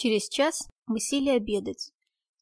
Через час мы сели обедать.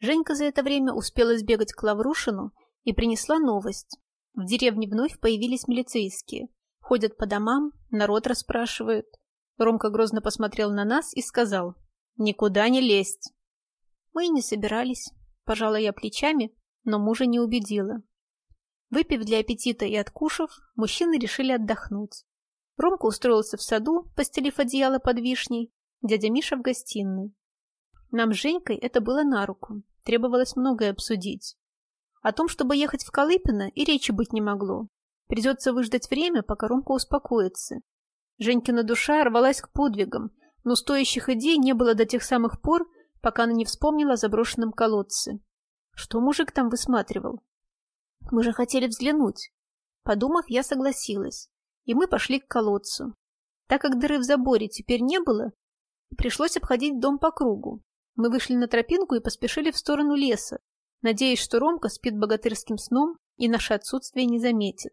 Женька за это время успела сбегать к Лаврушину и принесла новость. В деревне вновь появились милицейские. Ходят по домам, народ расспрашивают. Ромка грозно посмотрел на нас и сказал «Никуда не лезть». Мы и не собирались. Пожала я плечами, но мужа не убедила. Выпив для аппетита и откушав, мужчины решили отдохнуть. Ромка устроился в саду, постелив одеяло под вишней, дядя Миша в гостиной. Нам с Женькой это было на руку, требовалось многое обсудить. О том, чтобы ехать в Колыпино, и речи быть не могло. Придется выждать время, пока Ромка успокоится. Женькина душа рвалась к подвигам, но стоящих идей не было до тех самых пор, пока она не вспомнила о заброшенном колодце. Что мужик там высматривал? Мы же хотели взглянуть. Подумав, я согласилась, и мы пошли к колодцу. Так как дыры в заборе теперь не было, пришлось обходить дом по кругу. Мы вышли на тропинку и поспешили в сторону леса, надеясь, что Ромка спит богатырским сном и наше отсутствие не заметит.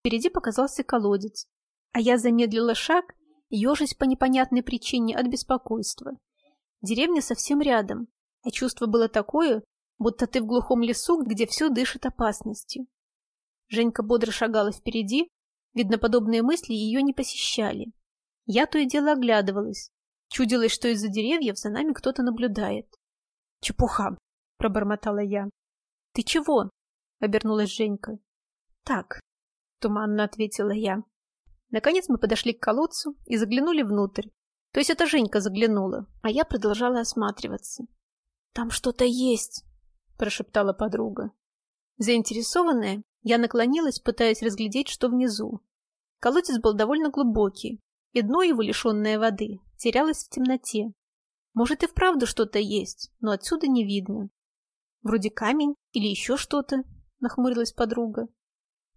Впереди показался колодец, а я замедлила шаг, ежась по непонятной причине от беспокойства. Деревня совсем рядом, а чувство было такое, будто ты в глухом лесу, где все дышит опасностью. Женька бодро шагала впереди, видно, подобные мысли ее не посещали. Я то и дело оглядывалась. Чудилось, что из-за деревьев за нами кто-то наблюдает. «Чепуха!» — пробормотала я. «Ты чего?» — обернулась Женька. «Так», — туманно ответила я. Наконец мы подошли к колодцу и заглянули внутрь. То есть это Женька заглянула, а я продолжала осматриваться. «Там что-то есть!» прошептала подруга. Заинтересованная, я наклонилась, пытаясь разглядеть, что внизу. Колодец был довольно глубокий, и дно его, лишенное воды, терялось в темноте. Может и вправду что-то есть, но отсюда не видно. Вроде камень или еще что-то, нахмурилась подруга.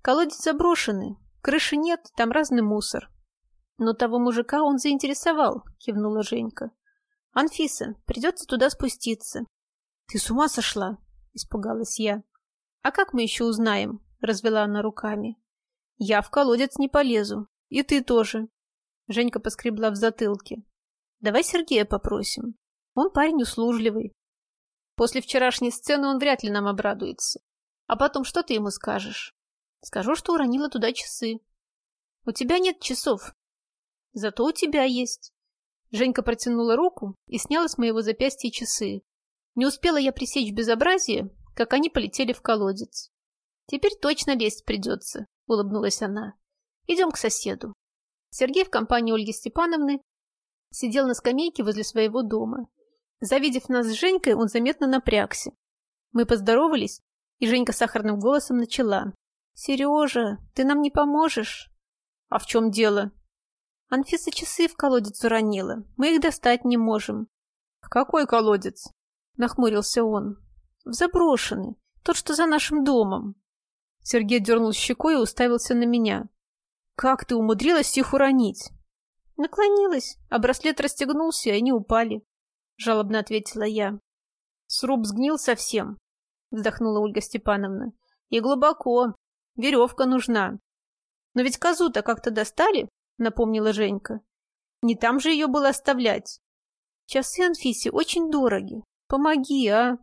Колодец заброшенный, крыши нет, там разный мусор. Но того мужика он заинтересовал, кивнула Женька. Анфиса, придется туда спуститься. Ты с ума сошла? испугалась я. «А как мы еще узнаем?» — развела она руками. «Я в колодец не полезу. И ты тоже». Женька поскребла в затылке. «Давай Сергея попросим. Он парень услужливый. После вчерашней сцены он вряд ли нам обрадуется. А потом что ты ему скажешь?» «Скажу, что уронила туда часы». «У тебя нет часов. Зато у тебя есть». Женька протянула руку и сняла с моего запястья часы. Не успела я пресечь безобразие, как они полетели в колодец. «Теперь точно лезть придется», — улыбнулась она. «Идем к соседу». Сергей в компании Ольги Степановны сидел на скамейке возле своего дома. Завидев нас с Женькой, он заметно напрягся. Мы поздоровались, и Женька сахарным голосом начала. «Сережа, ты нам не поможешь?» «А в чем дело?» «Анфиса часы в колодец уронила. Мы их достать не можем». «В какой колодец?» — нахмурился он. «В заброшенный. Тот, что за нашим домом». Сергей дернул щекой и уставился на меня. «Как ты умудрилась их уронить?» «Наклонилась, а браслет расстегнулся, и они упали», — жалобно ответила я. «Сруб сгнил совсем», — вздохнула Ольга Степановна. «И глубоко. Веревка нужна». «Но ведь козу-то как-то достали?» — напомнила Женька. «Не там же ее было оставлять». «Часы Анфисе очень дороги. Помоги, а!»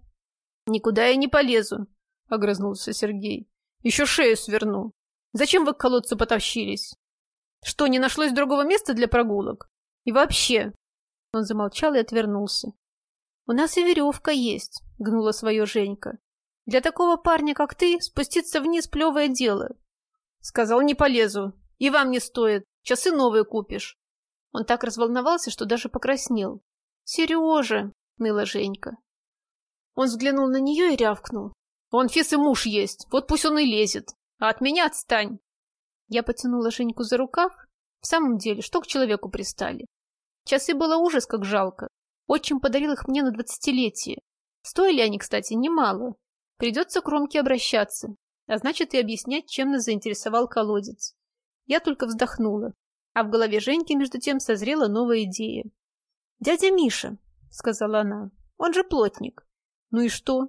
«Никуда я не полезу», — огрызнулся Сергей. «Еще шею сверну. Зачем вы к колодцу потащились? Что, не нашлось другого места для прогулок? И вообще...» Он замолчал и отвернулся. «У нас и веревка есть», — гнула свое Женька. «Для такого парня, как ты, спуститься вниз — плевое дело». Сказал, не полезу. И вам не стоит. Часы новые купишь. Он так разволновался, что даже покраснел. «Сережа!» — ныла Женька. Он взглянул на нее и рявкнул. «У Анфисы муж есть, вот пусть он и лезет. А от меня отстань!» Я потянула Женьку за рукав. В самом деле, что к человеку пристали? Часы было ужас, как жалко. Отчим подарил их мне на двадцатилетие. Стоили они, кстати, немало. Придется к Ромке обращаться, а значит и объяснять, чем нас заинтересовал колодец. Я только вздохнула, а в голове Женьки между тем созрела новая идея. «Дядя Миша», — сказала она, — «он же плотник. Ну и что?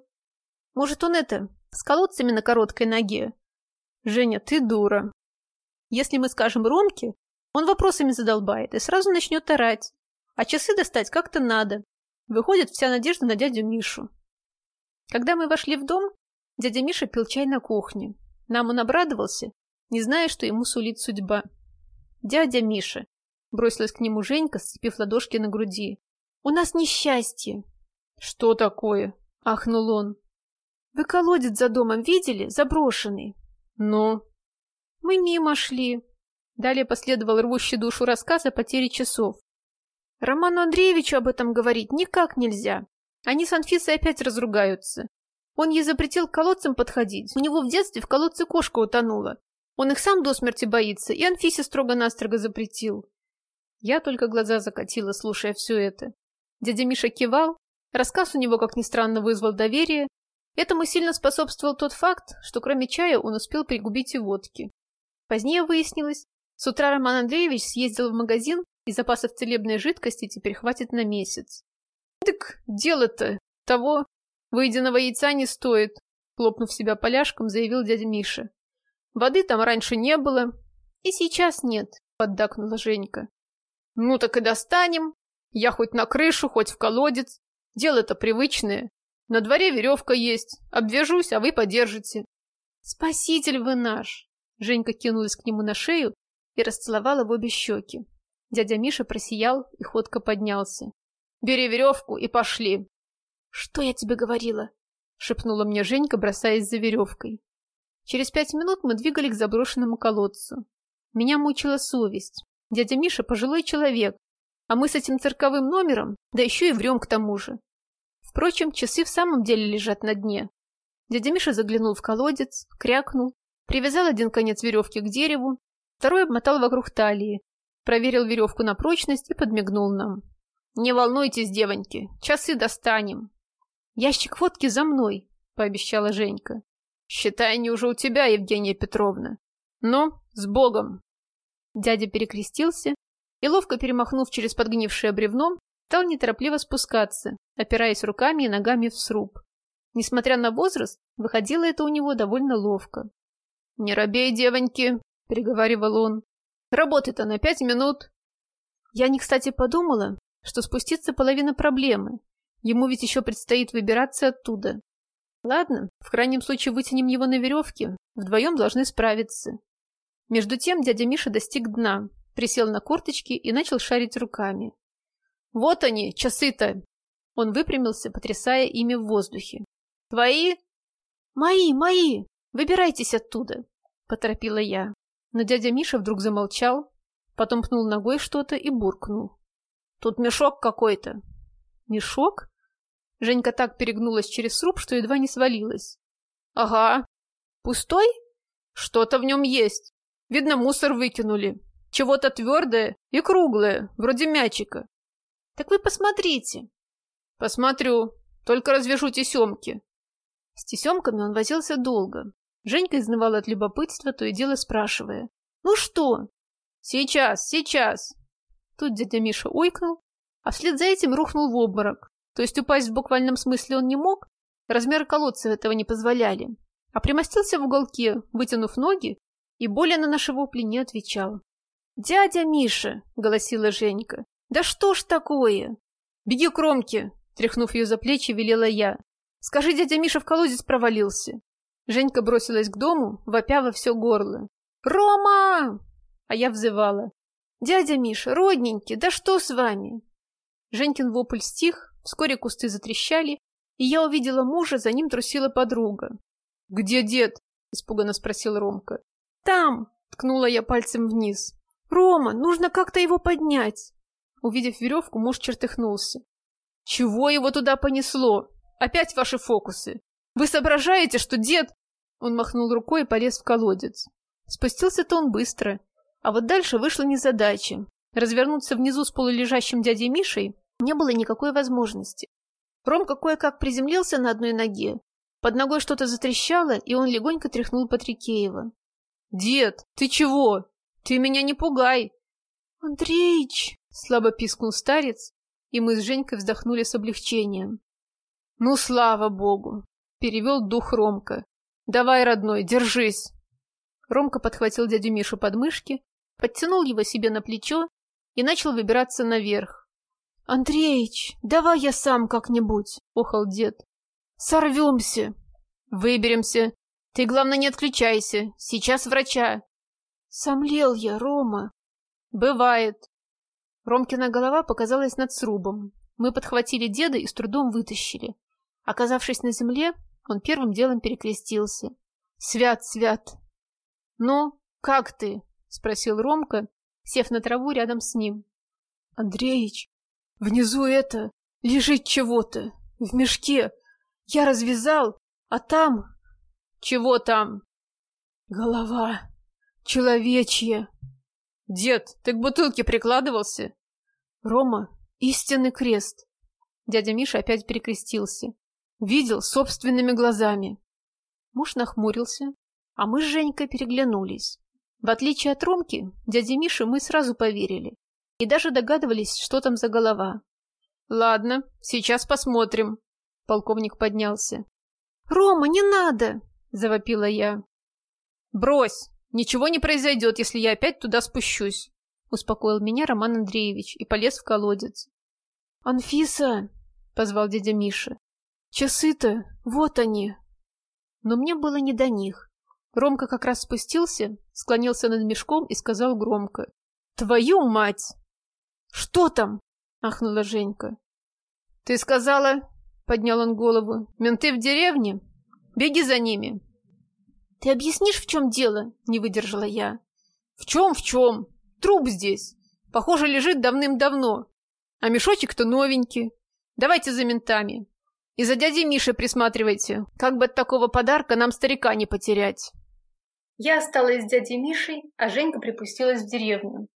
Может, он это, с колодцами на короткой ноге? Женя, ты дура. Если мы скажем Ромке, он вопросами задолбает и сразу начнет орать. А часы достать как-то надо. Выходит, вся надежда на дядю Мишу. Когда мы вошли в дом, дядя Миша пил чай на кухне. Нам он обрадовался, не зная, что ему сулит судьба. «Дядя Миша!» — бросилась к нему Женька, сцепив ладошки на груди. «У нас несчастье!» «Что такое?» — ахнул он. «Вы колодец за домом видели? Заброшенный?» «Ну?» «Мы мимо шли». Далее последовал рвущий душу рассказ о потере часов. Роману Андреевичу об этом говорить никак нельзя. Они с Анфисой опять разругаются. Он ей запретил к колодцам подходить. У него в детстве в колодце кошка утонула. Он их сам до смерти боится, и Анфисе строго-настрого запретил. Я только глаза закатила, слушая все это. Дядя Миша кивал, рассказ у него, как ни странно, вызвал доверие. Этому сильно способствовал тот факт, что кроме чая он успел пригубить и водки. Позднее выяснилось, с утра Роман Андреевич съездил в магазин и запасов целебной жидкости теперь хватит на месяц. Так дело-то того выеденного яйца не стоит, хлопнув себя поляшком, заявил дядя Миша. Воды там раньше не было. И сейчас нет, поддакнула Женька. Ну так и достанем. Я хоть на крышу, хоть в колодец. Дело-то привычное. На дворе веревка есть. Обвяжусь, а вы подержите. Спаситель вы наш. Женька кинулась к нему на шею и расцеловала в обе щеки. Дядя Миша просиял и ходко поднялся. «Бери веревку и пошли!» «Что я тебе говорила?» — шепнула мне Женька, бросаясь за веревкой. Через пять минут мы двигали к заброшенному колодцу. Меня мучила совесть. Дядя Миша пожилой человек, а мы с этим цирковым номером, да еще и врем к тому же. Впрочем, часы в самом деле лежат на дне. Дядя Миша заглянул в колодец, крякнул, привязал один конец веревки к дереву, второй обмотал вокруг талии, проверил веревку на прочность и подмигнул нам. «Не волнуйтесь, девоньки, часы достанем». «Ящик водки за мной», — пообещала Женька. «Считай, не уже у тебя, Евгения Петровна. Ну, с Богом!» Дядя перекрестился и, ловко перемахнув через подгнившее бревно, стал неторопливо спускаться, опираясь руками и ногами в сруб. Несмотря на возраст, выходило это у него довольно ловко. «Не робей, девоньки!» — приговаривал он. Работы-то на пять минут. Я не кстати подумала, что спуститься половина проблемы. Ему ведь еще предстоит выбираться оттуда. Ладно, в крайнем случае вытянем его на веревке. Вдвоем должны справиться. Между тем дядя Миша достиг дна, присел на корточки и начал шарить руками. «Вот они, часы-то!» Он выпрямился, потрясая ими в воздухе. «Твои?» «Мои, мои! Выбирайтесь оттуда!» — поторопила я. Но дядя Миша вдруг замолчал, потом пнул ногой что-то и буркнул. «Тут мешок какой-то». «Мешок?» Женька так перегнулась через сруб, что едва не свалилась. «Ага. Пустой? Что-то в нем есть. Видно, мусор выкинули. Чего-то твердое и круглое, вроде мячика. Так вы посмотрите». «Посмотрю. Только развяжу тесемки». С тесемками он возился долго, Женька изнывала от любопытства, то и дело спрашивая. «Ну что?» «Сейчас, сейчас!» Тут дядя Миша ойкнул, а вслед за этим рухнул в обморок. То есть упасть в буквальном смысле он не мог, размеры колодца этого не позволяли, а примостился в уголке, вытянув ноги, и более на наши вопли не отвечал. «Дядя Миша!» — голосила Женька. «Да что ж такое?» «Беги к Ромке!» — тряхнув ее за плечи, велела я. «Скажи, дядя Миша в колодец провалился. Женька бросилась к дому, вопя во все горло. «Рома!» А я взывала. «Дядя Миша, родненький, да что с вами?» Женькин вопль стих, вскоре кусты затрещали, и я увидела мужа, за ним трусила подруга. «Где дед?» — испуганно спросил Ромка. «Там!» — ткнула я пальцем вниз. «Рома, нужно как-то его поднять!» Увидев веревку, муж чертыхнулся. «Чего его туда понесло? Опять ваши фокусы? Вы соображаете, что дед...» Он махнул рукой и полез в колодец. Спустился-то он быстро. А вот дальше вышла незадача. Развернуться внизу с полулежащим дядей Мишей не было никакой возможности. Ромка кое-как приземлился на одной ноге. Под ногой что-то затрещало, и он легонько тряхнул Патрикеева. «Дед, ты чего? Ты меня не пугай!» «Андреич!» — слабо пискнул старец, и мы с Женькой вздохнули с облегчением. «Ну, слава богу! перевел дух Ромка. «Давай, родной, держись!» Ромка подхватил дядю Мишу под мышки, подтянул его себе на плечо и начал выбираться наверх. Андреич, давай я сам как-нибудь, охал дед. Сорвемся. Выберемся. Ты, главное, не отключайся. Сейчас врача. Сомлел я, Рома. Бывает. Ромкина голова показалась над срубом. Мы подхватили деда и с трудом вытащили. Оказавшись на земле, он первым делом перекрестился. «Свят, свят!» «Ну, как ты?» — спросил Ромка, сев на траву рядом с ним. «Андреич, внизу это, лежит чего-то, в мешке. Я развязал, а там...» «Чего там?» «Голова. Человечья». «Дед, ты к бутылке прикладывался?» «Рома, истинный крест». Дядя Миша опять перекрестился. Видел собственными глазами. Муж нахмурился, а мы с Женькой переглянулись. В отличие от Ромки, дяде Мише мы сразу поверили и даже догадывались, что там за голова. «Ладно, сейчас посмотрим». Полковник поднялся. «Рома, не надо!» – завопила я. «Брось! Ничего не произойдет, если я опять туда спущусь!» – успокоил меня Роман Андреевич и полез в колодец. «Анфиса!» – позвал дядя Миша. «Часы-то, вот они!» Но мне было не до них. Ромка как раз спустился, склонился над мешком и сказал громко. «Твою мать!» «Что там?» — ахнула Женька. «Ты сказала...» — поднял он голову. «Менты в деревне? Беги за ними!» «Ты объяснишь, в чем дело?» — не выдержала я. «В чем, в чем? Труп здесь. Похоже, лежит давным-давно. А мешочек-то новенький. Давайте за ментами. И за дядей Мишей присматривайте, как бы от такого подарка нам старика не потерять». Я осталась с дядей Мишей, а Женька припустилась в деревню.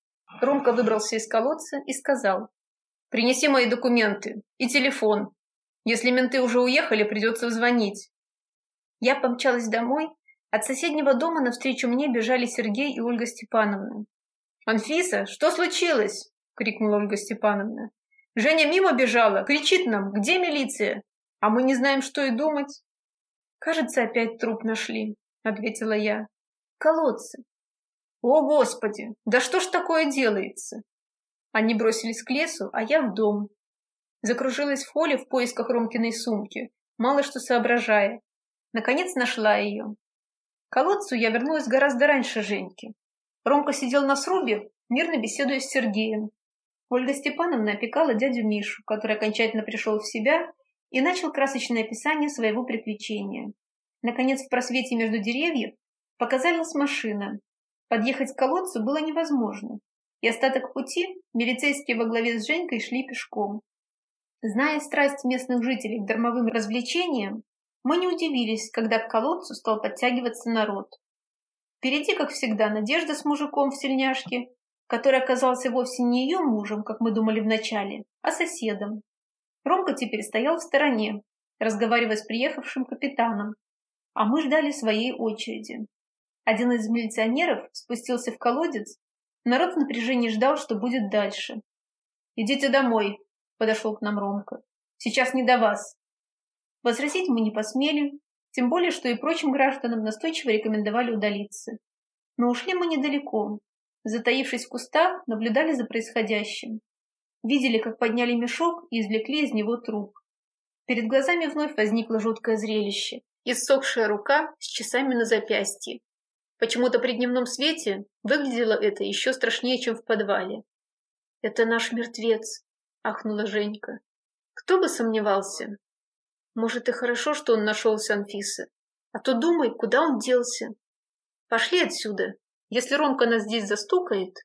Ромка выбрался из колодца и сказал. «Принеси мои документы и телефон. Если менты уже уехали, придется звонить». Я помчалась домой. От соседнего дома навстречу мне бежали Сергей и Ольга Степановна. «Анфиса, что случилось?» — крикнула Ольга Степановна. «Женя мимо бежала, кричит нам, где милиция? А мы не знаем, что и думать». «Кажется, опять труп нашли», — ответила я колодцы. О, Господи, да что ж такое делается? Они бросились к лесу, а я в дом. Закружилась в холле в поисках Ромкиной сумки, мало что соображая. Наконец нашла ее. Колодцу я вернулась гораздо раньше Женьки. Ромка сидел на срубе, мирно беседуя с Сергеем. Ольга Степановна опекала дядю Мишу, который окончательно пришел в себя и начал красочное описание своего приключения. Наконец, в просвете между деревьев Показалась машина. Подъехать к колодцу было невозможно, и остаток пути милицейские во главе с Женькой шли пешком. Зная страсть местных жителей к дармовым развлечениям, мы не удивились, когда к колодцу стал подтягиваться народ. Впереди, как всегда, Надежда с мужиком в сельняшке, который оказался вовсе не ее мужем, как мы думали вначале, а соседом. Ромка теперь стоял в стороне, разговаривая с приехавшим капитаном, а мы ждали своей очереди. Один из милиционеров спустился в колодец. Народ в напряжении ждал, что будет дальше. «Идите домой», — подошел к нам Ромка. «Сейчас не до вас». Возразить мы не посмели, тем более, что и прочим гражданам настойчиво рекомендовали удалиться. Но ушли мы недалеко. Затаившись в кустах, наблюдали за происходящим. Видели, как подняли мешок и извлекли из него труп. Перед глазами вновь возникло жуткое зрелище. Иссохшая рука с часами на запястье, Почему-то при дневном свете выглядело это еще страшнее, чем в подвале. «Это наш мертвец», — ахнула Женька. «Кто бы сомневался? Может, и хорошо, что он нашелся, Анфиса. А то думай, куда он делся. Пошли отсюда. Если Ромка нас здесь застукает,